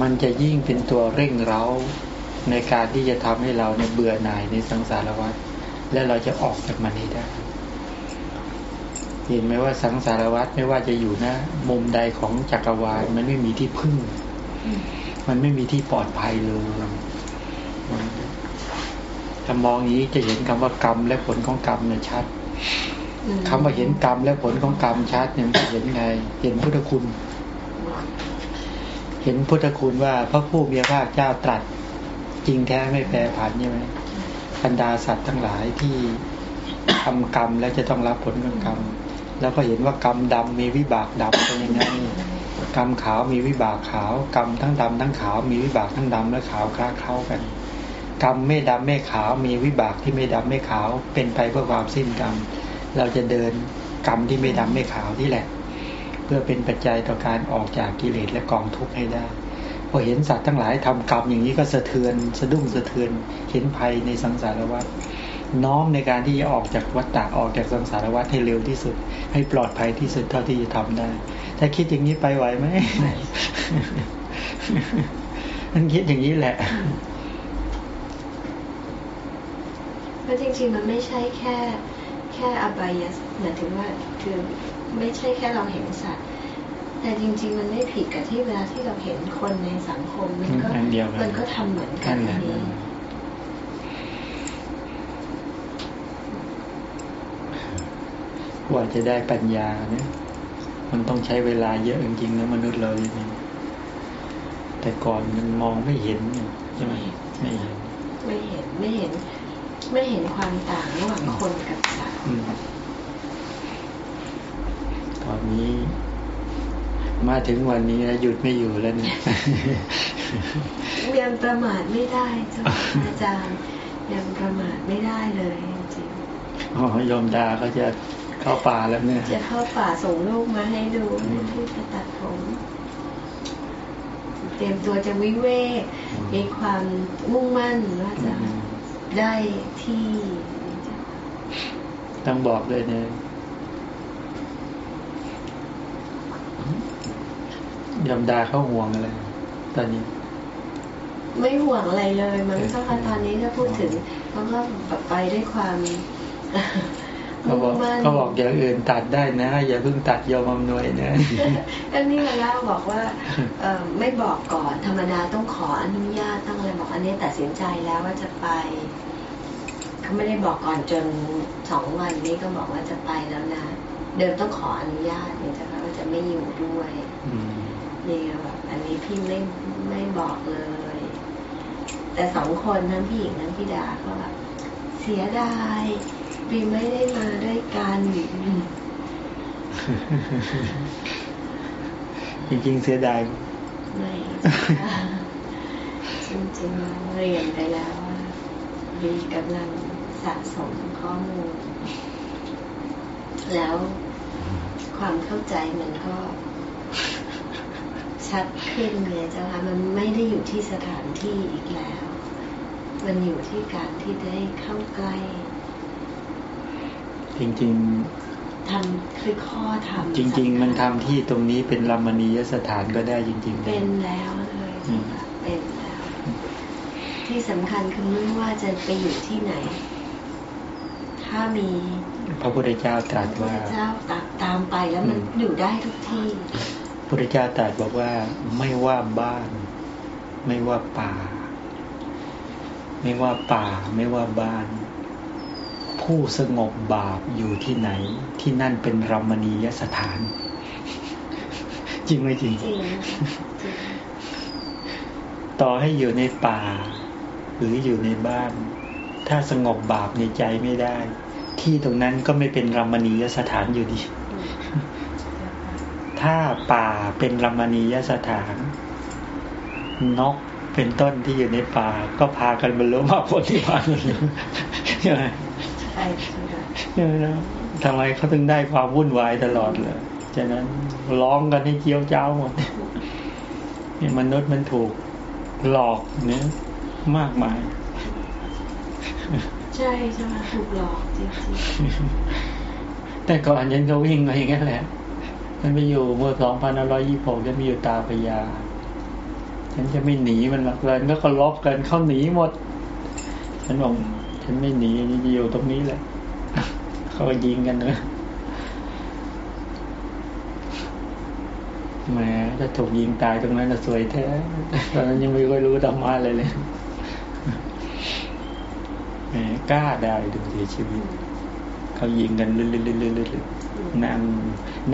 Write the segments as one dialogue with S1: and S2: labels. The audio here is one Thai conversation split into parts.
S1: มันจะยิ่งเป็นตัวเร่งเร้าในการที่จะทำให้เราเนี่ยเบื่อหน่ายในสังสารวัฏและเราจะออกจากมันให้ได้ เห็นไหมว่าสังสารวัฏไม่ว่าจะอยู่นะ มุมใดของจักรวาลมันไม่มีที่พึ่ง มันไม่มีที่ปลอดภัยเลยถ้ามองนี้จะเห็นคำว่ากรรมและผลของกรรมเนี่ยชัดคำว่าเห็นกรรมและผลของกรรมชัดเนี่ยจะเห็นไง เห็นพุทธคุณ เห็นพุทธคุณว่าพระผู้มีพระเจ้าตรัสจริงแท้ไม่แปรผันใช่ไหมบรรดาสัตว์ทั้งหลายที่ทำกรรมแล้วจะต้องรับผลของกรรม แล้วก็เห็นว่ากรรมดำมีวิบากดำเป็นยังไงกรรมขาวมีวิบากขาว กรรมทั้งดำทั้งขาว มีวิบากทั้งดำและขาวคล้าเข้ากัน กรรมไม่ดำไม่ขาว มีวิบากที่ไม่ดำไม่ขาว เป็นไปเพื่อความสิ้นกรรม เราจะเดินกรรมที่ไม่ดำไม่ขาวที่แหละ เพื่อเป็นปัจจัยต่อการออกจากกิเลสและกองทุกข์ให้ได้พอเห็นสัตว์ทั้งหลายทำกรรมอย่างนี้ก็สะเทือนสะดุ้งสะเทือนเห็นภัยในสังสารวัฏน้อมในการที่จะออกจากวัฏฏะออกจากสังสารวัฏให้เร็วที่สุด ให้ปลอดภัยที่สุดเท่าที่จะทำได้ถ้าคิดอย่างนี้ไปไหวไหมมันคิดอย่างนี้แหละ
S2: เพราะจริงๆมันไม่ใช่แค่ แค่อบายะหมายถึงว่าคือไม่ใช่แค่เราเห็นสัตว์ แต่จริง ๆ มันไม่ผิดกับที่เวลาที่เราเห็นคนในสังคม มันก็มันก็ทำเหมือนกันนี้
S1: กว่าจะได้ปัญญาเนี่ยมันต้องใช้เวลาเยอะจริงๆนะมนุษย์เราเนี่ยแต่ก่อนมันมองไม่เห็นใช่ไหมไม่เห็น
S2: ไม่เห็นไม่เห็น ไม่เห็นความต่างระหว่างคนกับสัตว์
S1: ตอนนี้ มาถึงวันนี้แล้วหยุดไม่อยู่แล้วเนี่ย
S2: ยังประมาทไม่ได้จ้าอาจารย์ ยังประมาทไม่ได้เลยจริง
S1: อ๋อยอมดาเขาจะเข้าป่าแล้วเนี่ย
S2: จะเข้าป่าส่งลูกมาให้ดูที่จะตัดผมเตรียมตัวจะวิเวกมีความมุ่งมั่นว่าจะ ได้ที่
S1: ต้องบอกเลยเนี่ยยอมดาเขาห่วงอะไรตอนนี้
S2: ไม่ห่วงอะไรเลยมันเจ้าค่ะตอนนี้ถ้าพูดถึงเขาก็แบบไปด้วยความ
S1: เขาบอกเขาบอกอย่างอื่นตัดได้นะ อย่าเพิ่งตัดยอมอำนวยนะ
S2: ก็นี่มาเล่าบอกว่าเอไม่บอกก่อนธรรมดาต้องขออนุญาตต้องอะไรบอกอันนี้ตัดสินใจแล้วว่าจะไป เขาไม่ได้บอกก่อนจนสองวันนี้ก็บอกว่าจะไปแล้วนะ เดิมต้องขออนุญาตเนี่ยจะว่าจะไม่อยู่ด้วยนี่แบบอันนี้พี่ไม่ไม่บอกเลย แต่สองคนทั้งพี่หญิงทั้งพี่ดาก็แบบเสียดายปีไม่ได้มาด้วยกัน
S1: จริงๆเสียดาย
S2: ไม่จริงๆเรียนไปแล้ว บีกำลังสะสมข้อมูล แล้วความเข้าใจมันก็ชัดขึ้นเนี่ยเจ้าค่ะมันไม่ได้อยู่ที่สถานที่อีกแล้ว มันอยู่ที่การที่ได้เข้าใกล้
S1: จริง
S2: ๆทำคือข้อทำ
S1: จริง ๆ มันทำที่ตรงนี้เป็นรัมณียสถานก็ได้จริง
S2: ๆ เป็นแล้วเลยเป็นแล้ว ที่สำคัญคือไม่ว่าจะไปอยู่ที่ไหน ถ้ามี
S1: พระพุทธเจ้าตรัสว่าพระ
S2: พุทธเจ้าตามไปแล้วมันอยู่ได้ทุกที่
S1: พุทธเจ้าตรัสบอกว่าไม่ว่าบ้าน ไม่ว่าป่า ไม่ว่าป่า ไม่ว่าบ้าน ผู้สงบบาปอยู่ที่ไหน ที่นั่นเป็นรัมณียสถาน จริงไหมจริง ต่อให้อยู่ในป่าห รืออยู่ในบ้าน ถ้าสงบบาปในใจไม่ได้ ที่ตรงนั้นก็ไม่เป็นรัมณียสถานอยู่ดี ถ้าป่าเป็นรัมณียสถานนกเป็นต้นที่อยู่ในป่า ก็พากันบรรลุมรรคผลที่ผ่านใช่ไหมใช่ใช่ไหมทำไมเขาถึงได้ความวุ่นวายตลอดเลยฉะนั้นร้องกันให้เจียวเจ้าหมดเนี่ยมนุษย์มันถูกหลอกเนี่ย มากมาย
S2: ใช่ใช่ไหมถูกหลอกจริงๆ
S1: แต่ก่อนยันเขาวิ่งมาอย่างนั้นแหละ มันไปอยู่เมื่อสองพันร้อยยี่สิบหกจะมีอยู่ตาพยาฉันจะไม่หนีมันหรอกเลยก็ก็ลบกันเข้าหนีหมด ฉันบอกฉันไม่หนีนี่จะอยู่ตรงนี้แหละ เขาก็ยิงกันนะแหมถ้าถูกยิงตายตรงนั้นจะสวยแท้ตอนนั้นยังไม่ค่อยรู้ธรรมะเลยเลยแหม กล้าได้ดูเสียชีวิตเขายิงกันลื่นๆๆนั่ง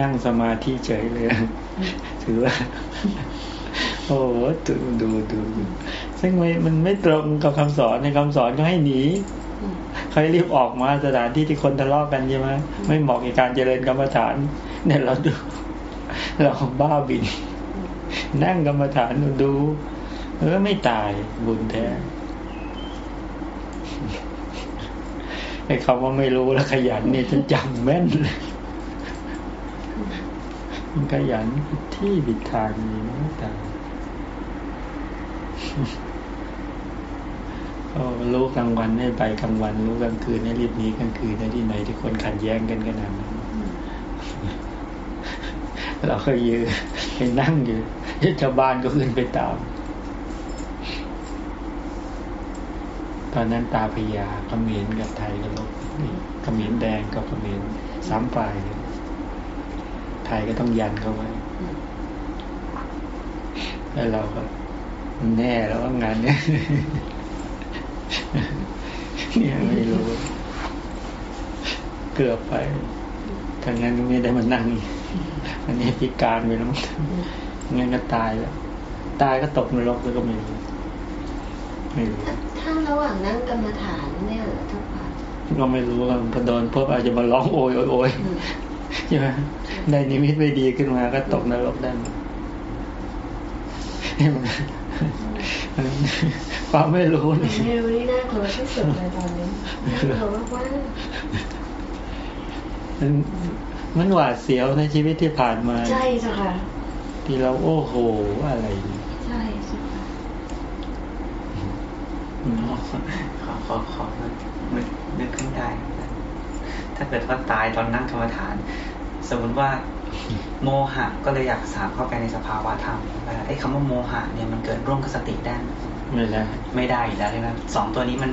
S1: นั่งสมาธิเฉยเลย ถือว่า โอ้ดูดูดูซึ่งมันไม่ตรงกับคำสอนในคำสอนก็ให้หนีเขารีบออกมาสถานที่ที่คนทะเลาะกันใช่ไหมไม่เหมาะกับการเจริญกรรมฐาน เนี่ยเราดู เราบ้าบิน นั่งกรรมฐานดู เออไม่ตายบุญแท้ ไอ้คำว่าไม่รู้แล้วขยันเนี่ยฉันจำแม่นเลยมันขยันผิดที่ผิดทางนี่ไม่ตายก็รู้กลางวันให้ไปกลางวันรู้กลางคืนให้รีบหนีกลางคืนในที่ไหนที่คนขัดแย้งกันขนาดนั้นเราก็ยืนไปนั่งอยู่ชาวบ้านก็ขึ้นไปตาม ตอนนั้นตาพยาเขมรกับไทยก็ลบนี่เขมรแดงกับเขมรสามฝ่ายเลยไทยก็ต้องยันเขาไว้แล้วเราก็แน่แล้วว่างานเนี้ยเนี่ยไม่รู้ เกือบไปถ้างั้นไม่ได้มานั่งอีกอันนี้พิการไปแล้วงงั้นก็ตายแล้ว ตายก็ตกนรกแล้วก็ไม่รู้ ไม่รู้
S2: ถ้าถ้าระหว่างนั่งกรรมฐานเนี่ยทุกวัน
S1: ก็ไม่รู้ว่าพอโดนพบอาจจะมาร้องโอยโอยโอย
S2: อืม
S1: ใช่ไหมได้นิมิตไม่ดีขึ้นมาก็ตกนรกได้หมดเห็นไหมความไม่รู้
S2: มัน
S1: นี่
S2: ไม่รู้นี่น่ากลัวที่สุดเลยตอนนี้น่ากลัวมากว่า
S1: มันมันหวาดเสียวในชีวิตที่ผ่านมา
S2: ใช่เจ้าค่ะ
S1: ที่เราโอ้โหอะไรเนี่ย
S2: ใช่เจ้าค่ะ
S1: อืม
S3: ขอขอขอนึกนึกขึ้นได้ครับถ้าเกิดว่าตายตอนนั่งกรรมฐาน สมมติว่า โมหะก็เลยอยากสามเข้าไปในสภาวะธรรมว่าไอ้คำว่าโมหะเนี่ยมันเกิดร่วมกับสติได้ไหม
S1: ไม่ได้
S3: ไม่ได้อยู่แล้วใช่ไหมสองตัวนี้มัน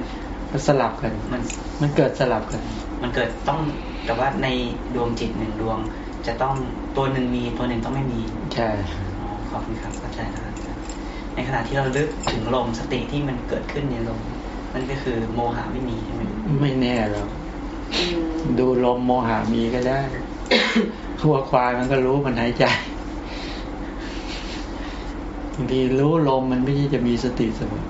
S1: มันสลับกัน
S3: มัน
S1: มันเกิดสลับกัน
S3: มันเกิดต้องแต่ว่าในดวงจิตหนึ่งดวง จะต้องตัวหนึ่งมีตัวหนึ่งต้องไม่มี
S1: ใช่
S3: อ๋อขอบคุณครับเข้าใจแล้วครับ ในขณะที่เราลึกถึงลมสติที่มันเกิดขึ้นในลมนั่นก็คือโมหะไม่มีใช่ไหม
S1: ไม่แน่หรอก
S2: อืม
S1: ดูลมโมหามีก็ได้หัวควายมันก็รู้มันหายใจบางทีรู้ลมมันไม่ใช่จะมีสติเสมอ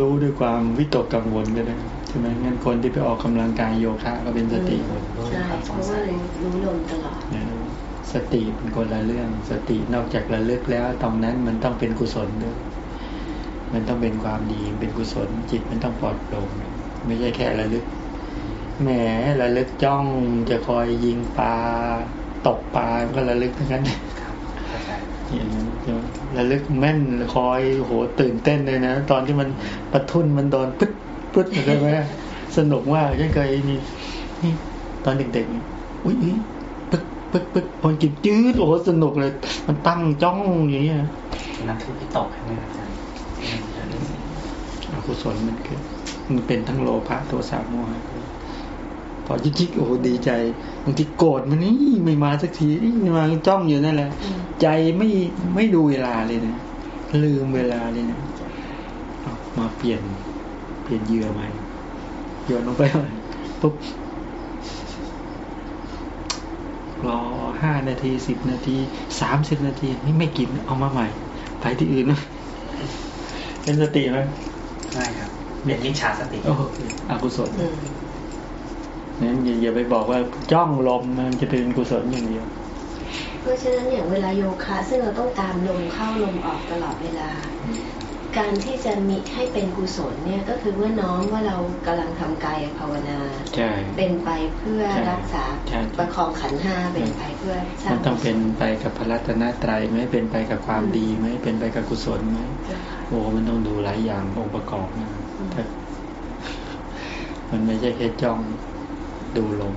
S1: รู้ด้วยความวิตกกังวลก็ได้ใช่ไหมงั้นคนที่ไปออกกำลังกายโยคะก็เป็นสติหมด
S2: ใช่เพราะว่ารู้รู้ลมตลอด
S1: นะ สติเป็นคนละเรื่อง สตินอกจากระลึกแล้วตรงนั้นมันต้องเป็นกุศลด้วยมันต้องเป็นความดีเป็นกุศล จิตมันต้องปลอดโปร่งไม่ใช่แค่ระลึกแหมระลึกจ้องจะคอยยิงปลาตกปลาก็ระลึกทั้งนั้น
S3: ครับเข้าใจ
S1: อย่างนั้นระลึกแม่นคอยโหตื่นเต้นเลยนะ ตอนที่มันปะทุนมันโดนปึ๊ดปึ๊ดใช่ไหมสนุกมากฉันเคยนี่ตอนเด็กๆอุ้ยปึ๊ก ปึ๊กปึ๊กพอจิบจืดโอ้โหสนุกเลย มันตั้งจ้องอย่างเงี้ย
S3: นั่นคือพิตกใช่ไหมครับอาจารย์อืมเดี๋ยวนี้สิ
S1: อกุศลมันเกิดมันเป็นทั้งโลภะโทสะโมหะพอจิกๆโอ้โหดีใจบางทีโกรธมันนี่ไม่มาสักทีนี่ไม่มาจ้องอยู่นั่นแหละ
S2: อืม
S1: ใจไม่ไม่ดูเวลาเลยนะลืมเวลาเลยนะเอามาเปลี่ยน เปลี่ยนเหยื่อใหม่โยนลงไปใหม่ปุ๊บ รอห้านาทีสิบนาทีสามสิบนาทีนี่ไม่กินเอามาใหม่ ไปที่อื่นนะเป็นสติไหม
S3: ไม่ครับเป็นมิจฉาสติ
S1: โอ้โหอกุศล
S2: อืม
S1: นั้นอย่าอย่าไปบอกว่าจ้องลมมันจะเป็นกุศลอย่างเดียว
S2: เพราะฉะนั้นอย่างเวลาโยคะซึ่งเราต้องตามลมเข้าลมออกตลอดเวลา การที่จะมีให้เป็นกุศลเนี่ยก็คือว่าน้อมว่าเรากำลังทำกายภาวนา
S1: ใช่
S2: เป็นไปเพื่อ
S1: ใช่
S2: รักษา
S1: ใช่
S2: ประคองขันธ์ห้าเป็นไปเพื่อสร้า
S1: มั
S2: ง
S1: นต้องเป็นไปกับพระรัตนตรัยไหมเป็นไปกับความดีไหมเป็นไปกับกุศลไหมโอ้มันต้องดูหลายอย่างองค์ประกอบนะถ้ามันไม่ใช่แค่จ้องดูลม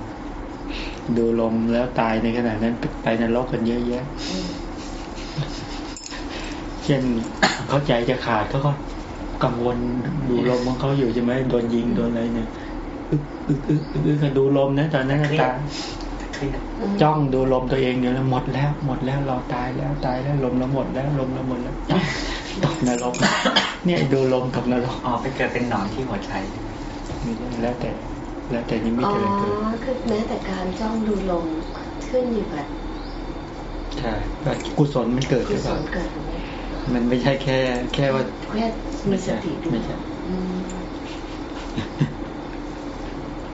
S1: ดูลมแล้วตายในขณะนั้นไปนรกกันเยอะแยะ
S2: อืม
S1: เช่นเขาใจจะขาดเขาก็กังวลดูลมของเขาอยู่ใช่ไหมโดนยิงโดนอะไรเนี่ยอึกอึกอึกอึกอึกดูลมนะตอนนั้นนะตา
S3: เครียด
S1: จ้องดูลมตัวเองอยู่แล้วหมดแล้ว หมดแล้วเราตายแล้วตายแล้วลมเราหมดแล้วลมเราหมดแล้วตกนรกเนี่ยดูลมตกนรก
S3: อ๋อไปเกิดเป็นหนอนที่หัวใจ
S1: มีแล้วแต่แล้วแต่นิมิต
S2: อ๋อ
S1: อะไรเกิด
S2: คือแม้แต่การจ้องดูลมขึ้นอยู่กับ
S1: ใช่ก็กุศลมันเกิด
S2: กุ
S1: ใช่
S2: ศ
S1: ป่ะ
S2: ลเกิดตรงนี้
S1: มันไม่ใช่แค่ แค่ว่า
S2: แค่มีสติดู
S1: ไม่ใช่
S2: อืม